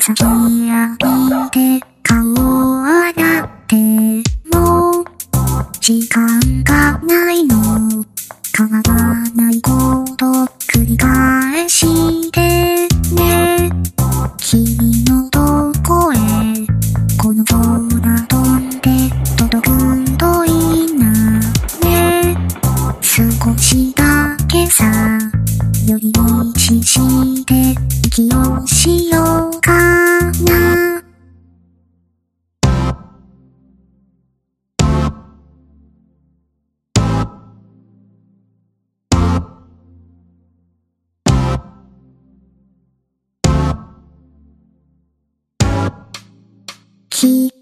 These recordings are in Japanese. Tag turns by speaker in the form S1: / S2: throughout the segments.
S1: 先浴びて顔を洗っても時間がないの変わらないこと繰り返してね君のどこへこの空飛んで届くといいなね少しだけさ寄り道して息をしようかな。き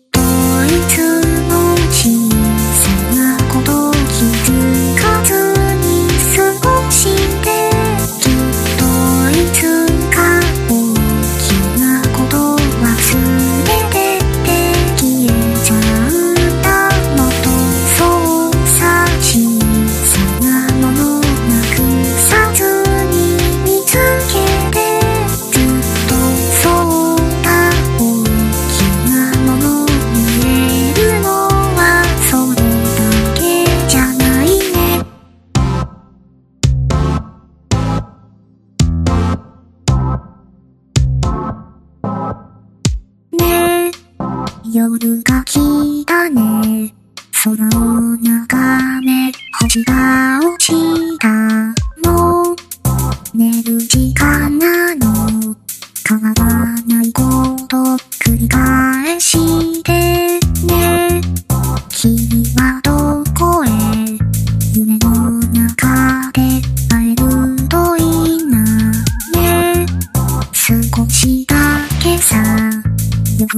S1: 夜が来たね。空を眺め星が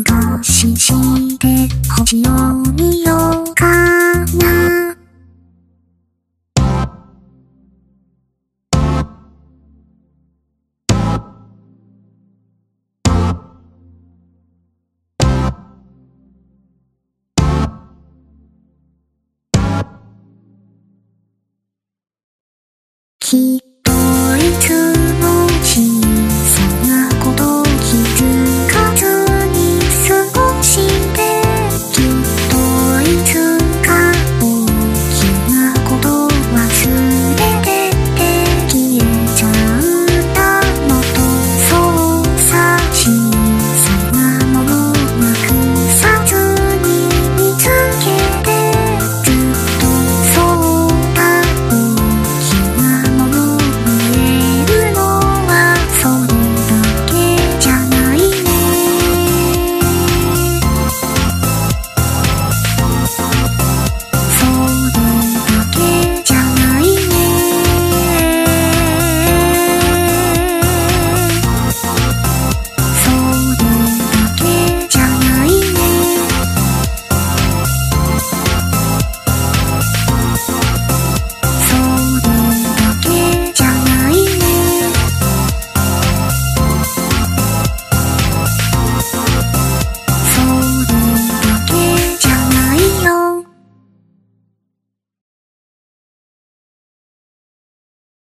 S1: 夜更かしして星を見ようかな。き